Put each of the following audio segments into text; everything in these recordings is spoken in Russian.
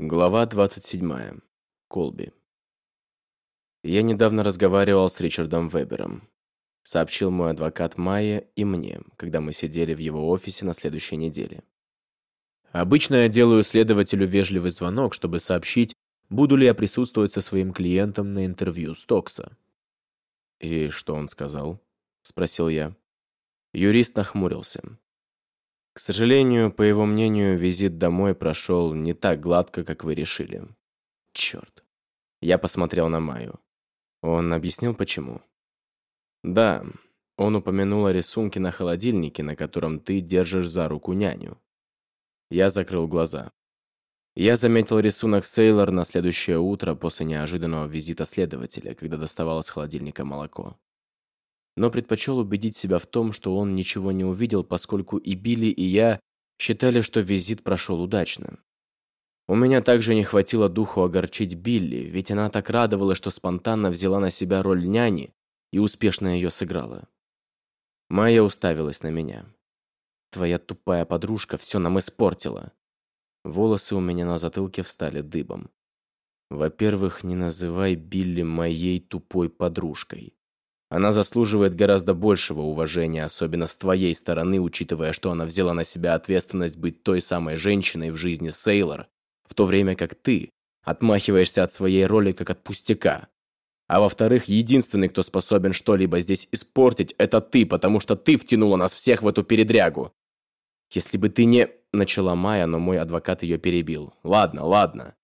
Глава 27. Колби. Я недавно разговаривал с Ричардом Вебером. Сообщил мой адвокат Майя и мне, когда мы сидели в его офисе на следующей неделе. Обычно я делаю следователю вежливый звонок, чтобы сообщить, буду ли я присутствовать со своим клиентом на интервью Стокса. «И что он сказал?» – спросил я. Юрист нахмурился. К сожалению, по его мнению, визит домой прошел не так гладко, как вы решили. Черт. Я посмотрел на Майю. Он объяснил, почему. Да, он упомянул о рисунке на холодильнике, на котором ты держишь за руку няню. Я закрыл глаза. Я заметил рисунок Сейлор на следующее утро после неожиданного визита следователя, когда доставал из холодильника молоко но предпочел убедить себя в том, что он ничего не увидел, поскольку и Билли, и я считали, что визит прошел удачно. У меня также не хватило духу огорчить Билли, ведь она так радовалась, что спонтанно взяла на себя роль няни и успешно ее сыграла. Майя уставилась на меня. «Твоя тупая подружка все нам испортила». Волосы у меня на затылке встали дыбом. Во-первых, не называй Билли моей тупой подружкой. Она заслуживает гораздо большего уважения, особенно с твоей стороны, учитывая, что она взяла на себя ответственность быть той самой женщиной в жизни Сейлор, в то время как ты отмахиваешься от своей роли как от пустяка. А во-вторых, единственный, кто способен что-либо здесь испортить, это ты, потому что ты втянула нас всех в эту передрягу. Если бы ты не... Начала Майя, но мой адвокат ее перебил. Ладно, ладно.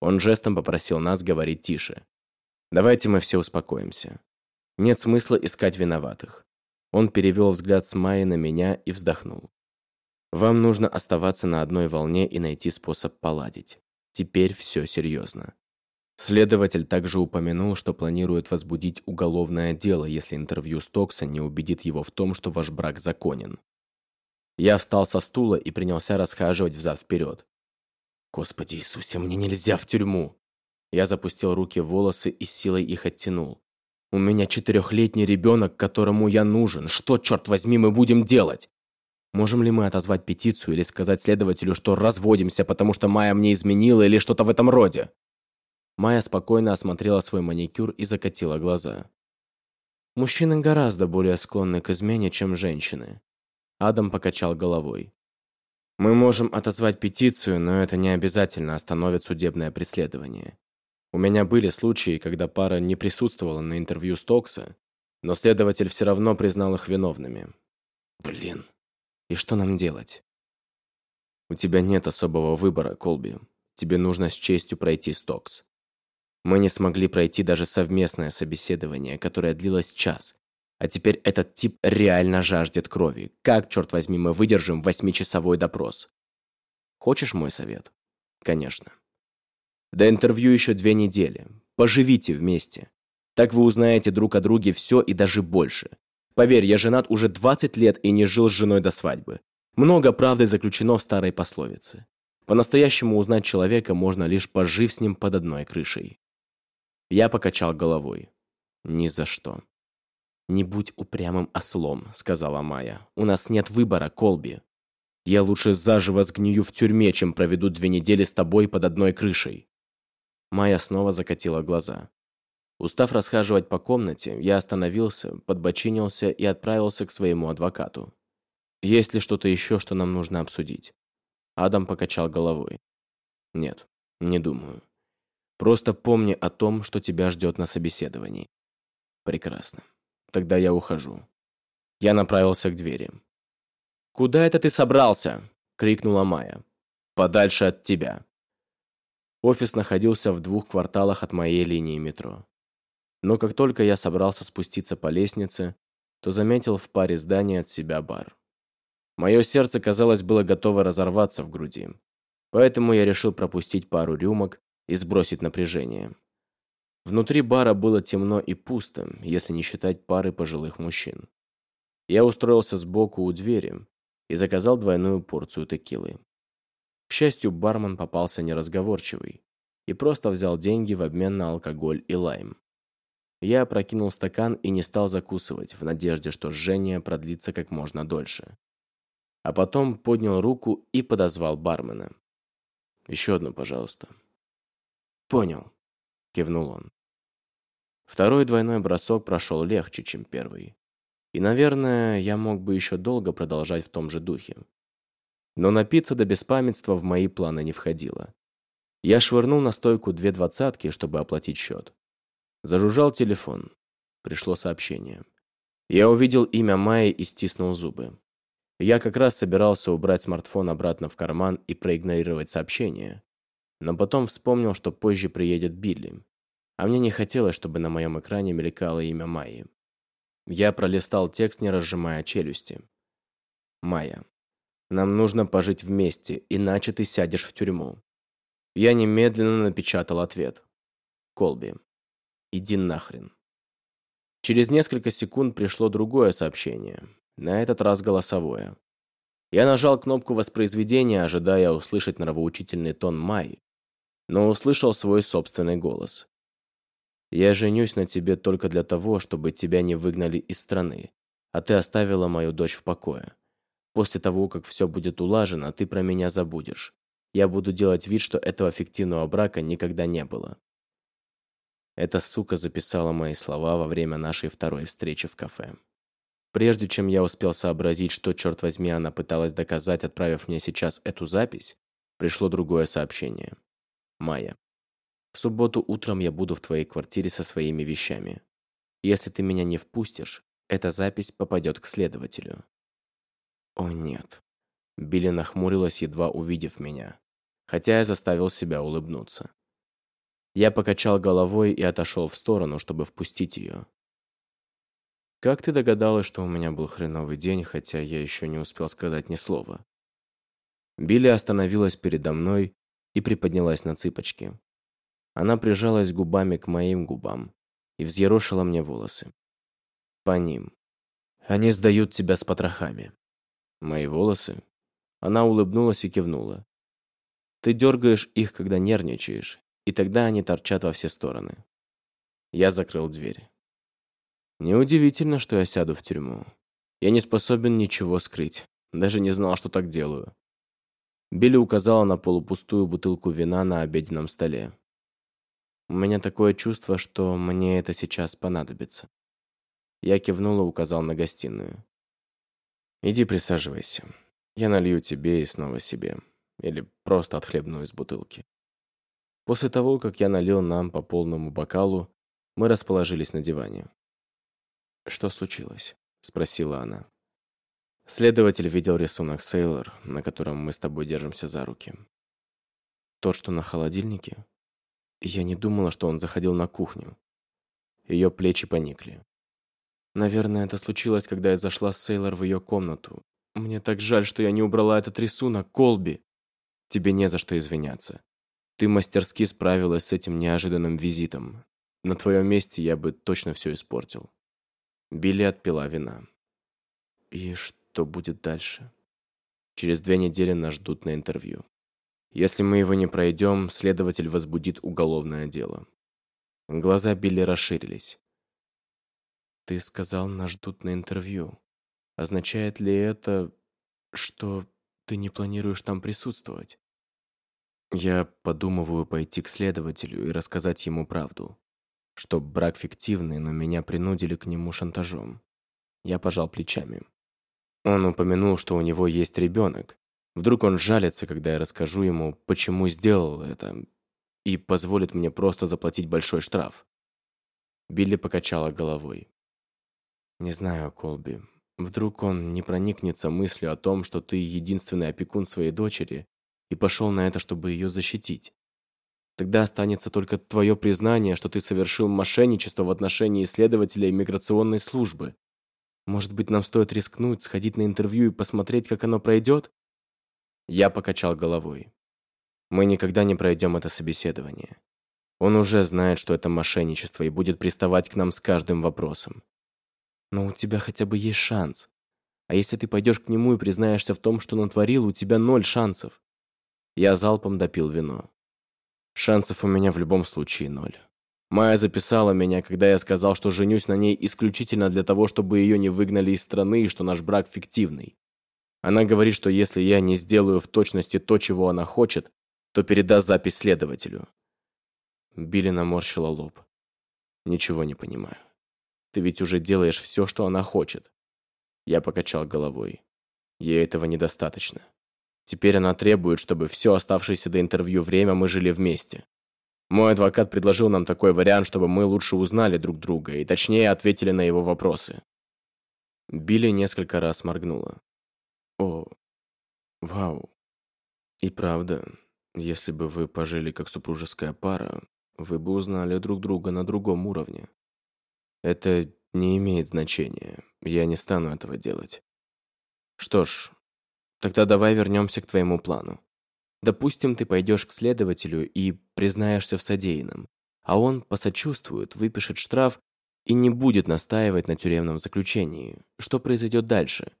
Он жестом попросил нас говорить тише. Давайте мы все успокоимся. Нет смысла искать виноватых. Он перевел взгляд с Майи на меня и вздохнул. Вам нужно оставаться на одной волне и найти способ поладить. Теперь все серьезно. Следователь также упомянул, что планирует возбудить уголовное дело, если интервью Стокса не убедит его в том, что ваш брак законен. Я встал со стула и принялся расхаживать взад-вперед. «Господи Иисусе, мне нельзя в тюрьму!» Я запустил руки в волосы и силой их оттянул. У меня четырехлетний ребенок, которому я нужен. Что, черт возьми, мы будем делать? Можем ли мы отозвать петицию или сказать следователю, что разводимся, потому что Майя мне изменила или что-то в этом роде? Майя спокойно осмотрела свой маникюр и закатила глаза. Мужчины гораздо более склонны к измене, чем женщины. Адам покачал головой. Мы можем отозвать петицию, но это не обязательно остановит судебное преследование. У меня были случаи, когда пара не присутствовала на интервью Стокса, но следователь все равно признал их виновными. Блин, и что нам делать? У тебя нет особого выбора, Колби. Тебе нужно с честью пройти Стокс. Мы не смогли пройти даже совместное собеседование, которое длилось час. А теперь этот тип реально жаждет крови. Как, черт возьми, мы выдержим восьмичасовой допрос? Хочешь мой совет? Конечно. До интервью еще две недели. Поживите вместе. Так вы узнаете друг о друге все и даже больше. Поверь, я женат уже 20 лет и не жил с женой до свадьбы. Много правды заключено в старой пословице. По-настоящему узнать человека можно лишь пожив с ним под одной крышей. Я покачал головой. Ни за что. «Не будь упрямым ослом», — сказала Майя. «У нас нет выбора, Колби. Я лучше заживо сгнию в тюрьме, чем проведу две недели с тобой под одной крышей». Майя снова закатила глаза. Устав расхаживать по комнате, я остановился, подбочинился и отправился к своему адвокату. «Есть ли что-то еще, что нам нужно обсудить?» Адам покачал головой. «Нет, не думаю. Просто помни о том, что тебя ждет на собеседовании». «Прекрасно. Тогда я ухожу». Я направился к двери. «Куда это ты собрался?» — крикнула Майя. «Подальше от тебя». Офис находился в двух кварталах от моей линии метро. Но как только я собрался спуститься по лестнице, то заметил в паре зданий от себя бар. Мое сердце, казалось, было готово разорваться в груди. Поэтому я решил пропустить пару рюмок и сбросить напряжение. Внутри бара было темно и пусто, если не считать пары пожилых мужчин. Я устроился сбоку у двери и заказал двойную порцию текилы. К счастью, бармен попался неразговорчивый и просто взял деньги в обмен на алкоголь и лайм. Я опрокинул стакан и не стал закусывать, в надежде, что жжение продлится как можно дольше. А потом поднял руку и подозвал бармена. Еще одну, пожалуйста». «Понял», — кивнул он. Второй двойной бросок прошел легче, чем первый. И, наверное, я мог бы еще долго продолжать в том же духе. Но напиться до беспамятства в мои планы не входило. Я швырнул на стойку две двадцатки, чтобы оплатить счет. Зажужжал телефон. Пришло сообщение. Я увидел имя Майи и стиснул зубы. Я как раз собирался убрать смартфон обратно в карман и проигнорировать сообщение. Но потом вспомнил, что позже приедет Билли. А мне не хотелось, чтобы на моем экране мелькало имя Майи. Я пролистал текст, не разжимая челюсти. «Майя, нам нужно пожить вместе, иначе ты сядешь в тюрьму». Я немедленно напечатал ответ. «Колби, иди нахрен». Через несколько секунд пришло другое сообщение, на этот раз голосовое. Я нажал кнопку воспроизведения, ожидая услышать нравоучительный тон Майи, но услышал свой собственный голос. «Я женюсь на тебе только для того, чтобы тебя не выгнали из страны, а ты оставила мою дочь в покое. После того, как все будет улажено, ты про меня забудешь. Я буду делать вид, что этого фиктивного брака никогда не было». Эта сука записала мои слова во время нашей второй встречи в кафе. Прежде чем я успел сообразить, что, черт возьми, она пыталась доказать, отправив мне сейчас эту запись, пришло другое сообщение. Майя. В субботу утром я буду в твоей квартире со своими вещами. Если ты меня не впустишь, эта запись попадет к следователю. О нет. Билли нахмурилась, едва увидев меня, хотя я заставил себя улыбнуться. Я покачал головой и отошел в сторону, чтобы впустить ее. «Как ты догадалась, что у меня был хреновый день, хотя я еще не успел сказать ни слова?» Билли остановилась передо мной и приподнялась на цыпочки. Она прижалась губами к моим губам и взъерошила мне волосы. По ним. Они сдают тебя с потрохами. Мои волосы? Она улыбнулась и кивнула. Ты дергаешь их, когда нервничаешь, и тогда они торчат во все стороны. Я закрыл дверь. Неудивительно, что я сяду в тюрьму. Я не способен ничего скрыть. Даже не знал, что так делаю. Билли указала на полупустую бутылку вина на обеденном столе. У меня такое чувство, что мне это сейчас понадобится. Я кивнул и указал на гостиную. «Иди присаживайся. Я налью тебе и снова себе. Или просто отхлебну из бутылки». После того, как я налил нам по полному бокалу, мы расположились на диване. «Что случилось?» — спросила она. Следователь видел рисунок Сейлор, на котором мы с тобой держимся за руки. Тот, что на холодильнике? Я не думала, что он заходил на кухню. Ее плечи поникли. Наверное, это случилось, когда я зашла с Сейлор в ее комнату. Мне так жаль, что я не убрала этот рисунок, Колби. Тебе не за что извиняться. Ты мастерски справилась с этим неожиданным визитом. На твоем месте я бы точно все испортил. Билли отпила вина. И что? будет дальше. Через две недели нас ждут на интервью. Если мы его не пройдем, следователь возбудит уголовное дело. Глаза Билли расширились. «Ты сказал, нас ждут на интервью. Означает ли это, что ты не планируешь там присутствовать?» Я подумываю пойти к следователю и рассказать ему правду. Что брак фиктивный, но меня принудили к нему шантажом. Я пожал плечами. Он упомянул, что у него есть ребенок. Вдруг он жалится, когда я расскажу ему, почему сделал это, и позволит мне просто заплатить большой штраф. Билли покачала головой. «Не знаю, Колби. Вдруг он не проникнется мыслью о том, что ты единственный опекун своей дочери, и пошел на это, чтобы ее защитить. Тогда останется только твое признание, что ты совершил мошенничество в отношении исследователя иммиграционной службы. Может быть, нам стоит рискнуть, сходить на интервью и посмотреть, как оно пройдет? Я покачал головой. Мы никогда не пройдем это собеседование. Он уже знает, что это мошенничество и будет приставать к нам с каждым вопросом. Но у тебя хотя бы есть шанс. А если ты пойдешь к нему и признаешься в том, что натворил, у тебя ноль шансов. Я залпом допил вино. Шансов у меня в любом случае ноль. Майя записала меня, когда я сказал, что женюсь на ней исключительно для того, чтобы ее не выгнали из страны и что наш брак фиктивный. Она говорит, что если я не сделаю в точности то, чего она хочет, то передаст запись следователю». Билли наморщила лоб. «Ничего не понимаю. Ты ведь уже делаешь все, что она хочет». Я покачал головой. Ей этого недостаточно. Теперь она требует, чтобы все оставшееся до интервью время мы жили вместе. Мой адвокат предложил нам такой вариант, чтобы мы лучше узнали друг друга и точнее ответили на его вопросы. Билли несколько раз моргнула. О, вау. И правда, если бы вы пожили как супружеская пара, вы бы узнали друг друга на другом уровне. Это не имеет значения. Я не стану этого делать. Что ж, тогда давай вернемся к твоему плану. Допустим, ты пойдешь к следователю и признаешься в содеянном, а он посочувствует, выпишет штраф и не будет настаивать на тюремном заключении. Что произойдет дальше?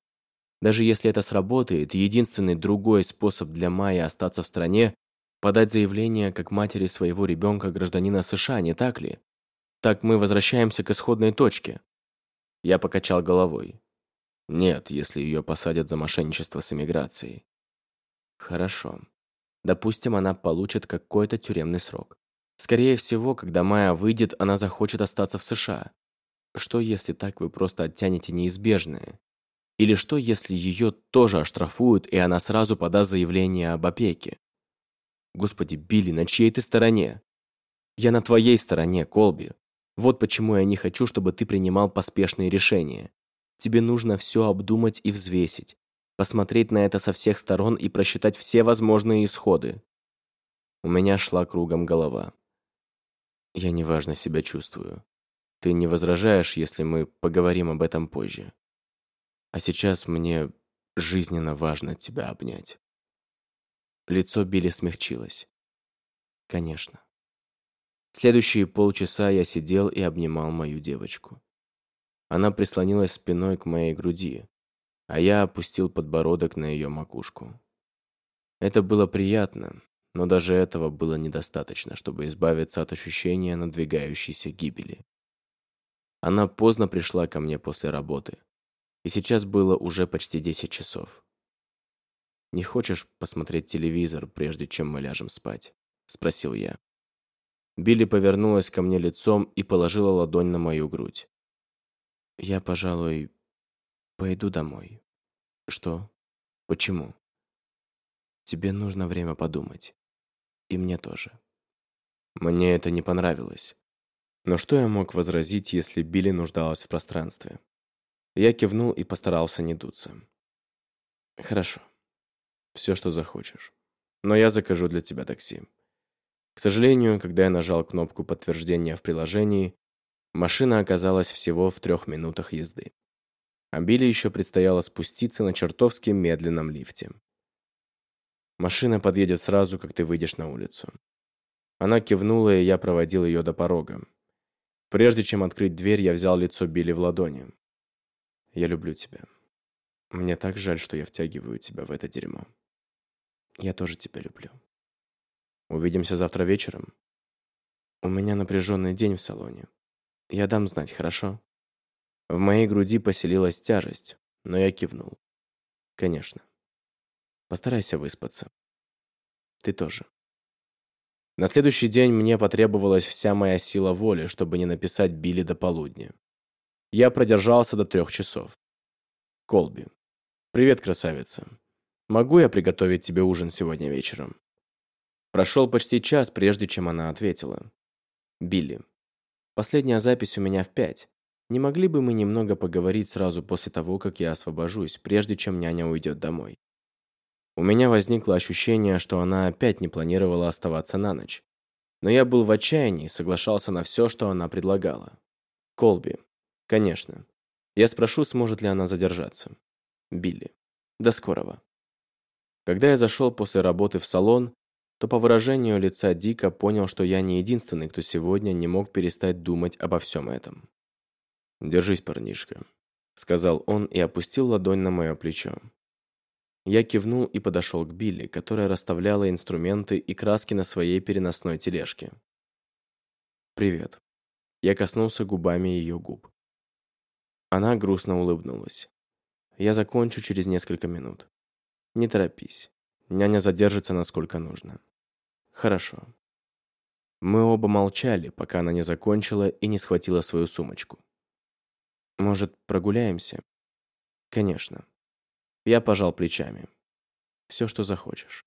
Даже если это сработает, единственный другой способ для Майи остаться в стране – подать заявление как матери своего ребенка гражданина США, не так ли? Так мы возвращаемся к исходной точке. Я покачал головой. Нет, если ее посадят за мошенничество с иммиграцией. Хорошо. Допустим, она получит какой-то тюремный срок. Скорее всего, когда Майя выйдет, она захочет остаться в США. Что если так вы просто оттянете неизбежное? Или что если ее тоже оштрафуют, и она сразу подаст заявление об опеке? Господи, Билли, на чьей ты стороне? Я на твоей стороне, Колби. Вот почему я не хочу, чтобы ты принимал поспешные решения. Тебе нужно все обдумать и взвесить посмотреть на это со всех сторон и просчитать все возможные исходы. У меня шла кругом голова. Я неважно себя чувствую. Ты не возражаешь, если мы поговорим об этом позже. А сейчас мне жизненно важно тебя обнять. Лицо Билли смягчилось. Конечно. Следующие полчаса я сидел и обнимал мою девочку. Она прислонилась спиной к моей груди, а я опустил подбородок на ее макушку. Это было приятно, но даже этого было недостаточно, чтобы избавиться от ощущения надвигающейся гибели. Она поздно пришла ко мне после работы, и сейчас было уже почти 10 часов. «Не хочешь посмотреть телевизор, прежде чем мы ляжем спать?» – спросил я. Билли повернулась ко мне лицом и положила ладонь на мою грудь. «Я, пожалуй, Пойду домой. Что? Почему? Тебе нужно время подумать. И мне тоже. Мне это не понравилось. Но что я мог возразить, если Билли нуждалась в пространстве? Я кивнул и постарался не дуться. Хорошо. Все, что захочешь. Но я закажу для тебя такси. К сожалению, когда я нажал кнопку подтверждения в приложении, машина оказалась всего в трех минутах езды а Билли еще предстояло спуститься на чертовски медленном лифте. Машина подъедет сразу, как ты выйдешь на улицу. Она кивнула, и я проводил ее до порога. Прежде чем открыть дверь, я взял лицо Билли в ладони. «Я люблю тебя. Мне так жаль, что я втягиваю тебя в это дерьмо. Я тоже тебя люблю. Увидимся завтра вечером. У меня напряженный день в салоне. Я дам знать, хорошо?» В моей груди поселилась тяжесть, но я кивнул. Конечно. Постарайся выспаться. Ты тоже. На следующий день мне потребовалась вся моя сила воли, чтобы не написать Билли до полудня. Я продержался до трех часов. Колби. Привет, красавица. Могу я приготовить тебе ужин сегодня вечером? Прошел почти час, прежде чем она ответила. Билли. Последняя запись у меня в пять. Не могли бы мы немного поговорить сразу после того, как я освобожусь, прежде чем няня уйдет домой? У меня возникло ощущение, что она опять не планировала оставаться на ночь. Но я был в отчаянии и соглашался на все, что она предлагала. Колби. Конечно. Я спрошу, сможет ли она задержаться. Билли. До скорого. Когда я зашел после работы в салон, то по выражению лица Дика понял, что я не единственный, кто сегодня не мог перестать думать обо всем этом. «Держись, парнишка», — сказал он и опустил ладонь на мое плечо. Я кивнул и подошел к Билли, которая расставляла инструменты и краски на своей переносной тележке. «Привет». Я коснулся губами ее губ. Она грустно улыбнулась. «Я закончу через несколько минут. Не торопись. Няня задержится, насколько нужно». Хорошо. Мы оба молчали, пока она не закончила и не схватила свою сумочку. Может, прогуляемся? Конечно. Я пожал плечами. Все, что захочешь.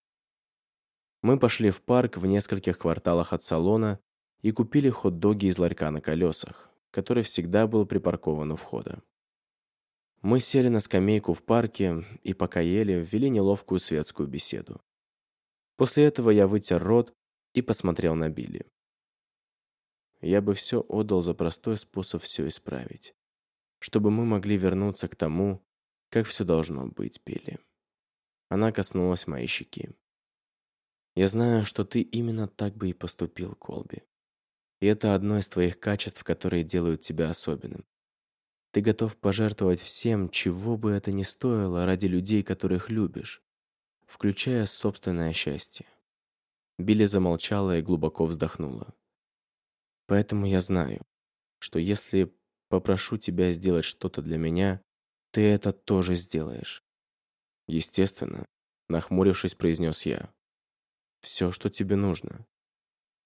Мы пошли в парк в нескольких кварталах от салона и купили хот-доги из ларька на колесах, который всегда был припаркован у входа. Мы сели на скамейку в парке и, пока ели, ввели неловкую светскую беседу. После этого я вытер рот и посмотрел на Билли. Я бы все отдал за простой способ все исправить, чтобы мы могли вернуться к тому, как все должно быть, Билли. Она коснулась моей щеки. Я знаю, что ты именно так бы и поступил, Колби. И это одно из твоих качеств, которые делают тебя особенным. Ты готов пожертвовать всем, чего бы это ни стоило, ради людей, которых любишь, включая собственное счастье. Билли замолчала и глубоко вздохнула. Поэтому я знаю, что если попрошу тебя сделать что-то для меня, ты это тоже сделаешь. Естественно, нахмурившись, произнес я. Все, что тебе нужно.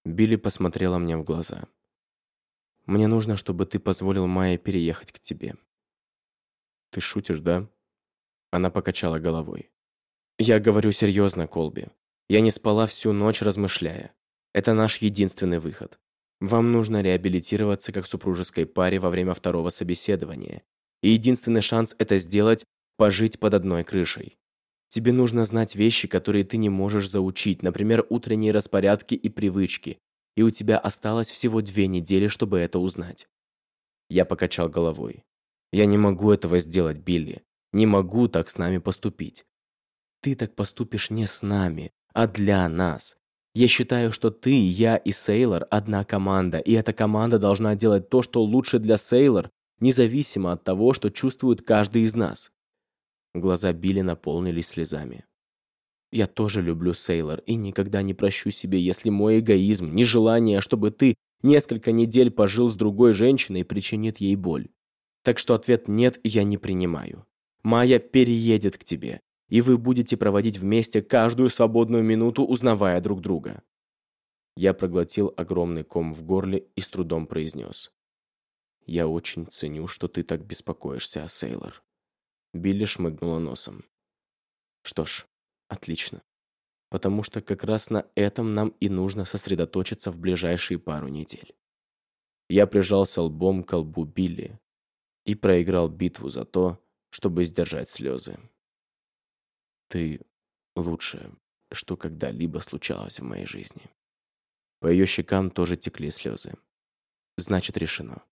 Билли посмотрела мне в глаза. Мне нужно, чтобы ты позволил Майе переехать к тебе. Ты шутишь, да? Она покачала головой. Я говорю серьезно, Колби. Я не спала всю ночь, размышляя. Это наш единственный выход. Вам нужно реабилитироваться как супружеской паре во время второго собеседования. И единственный шанс это сделать – пожить под одной крышей. Тебе нужно знать вещи, которые ты не можешь заучить, например, утренние распорядки и привычки, и у тебя осталось всего две недели, чтобы это узнать. Я покачал головой. Я не могу этого сделать, Билли. Не могу так с нами поступить. Ты так поступишь не с нами, а для нас. Я считаю, что ты, я и Сейлор одна команда, и эта команда должна делать то, что лучше для Сейлор, независимо от того, что чувствует каждый из нас. Глаза Билли наполнились слезами. Я тоже люблю Сейлор и никогда не прощу себе, если мой эгоизм, нежелание, чтобы ты несколько недель пожил с другой женщиной, причинит ей боль. Так что ответ «нет» я не принимаю. Майя переедет к тебе, и вы будете проводить вместе каждую свободную минуту, узнавая друг друга. Я проглотил огромный ком в горле и с трудом произнес. «Я очень ценю, что ты так беспокоишься о Сейлор». Билли шмыгнула носом. «Что ж, Отлично. Потому что как раз на этом нам и нужно сосредоточиться в ближайшие пару недель. Я прижался лбом к лбу Билли и проиграл битву за то, чтобы сдержать слезы. Ты лучшее, что когда-либо случалось в моей жизни. По ее щекам тоже текли слезы. Значит, решено.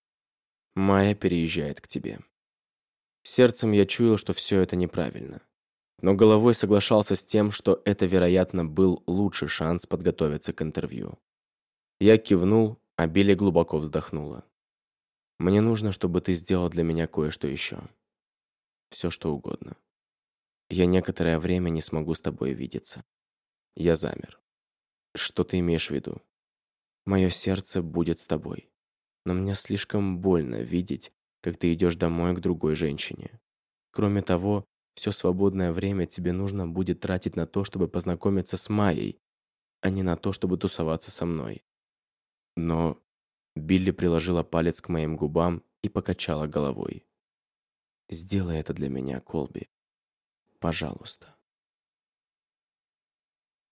Майя переезжает к тебе. Сердцем я чуял, что все это неправильно но головой соглашался с тем, что это, вероятно, был лучший шанс подготовиться к интервью. Я кивнул, а Билли глубоко вздохнула. «Мне нужно, чтобы ты сделал для меня кое-что еще. Все, что угодно. Я некоторое время не смогу с тобой видеться». Я замер. «Что ты имеешь в виду?» «Мое сердце будет с тобой. Но мне слишком больно видеть, как ты идешь домой к другой женщине. Кроме того, все свободное время тебе нужно будет тратить на то, чтобы познакомиться с Майей, а не на то, чтобы тусоваться со мной. Но Билли приложила палец к моим губам и покачала головой. «Сделай это для меня, Колби. Пожалуйста».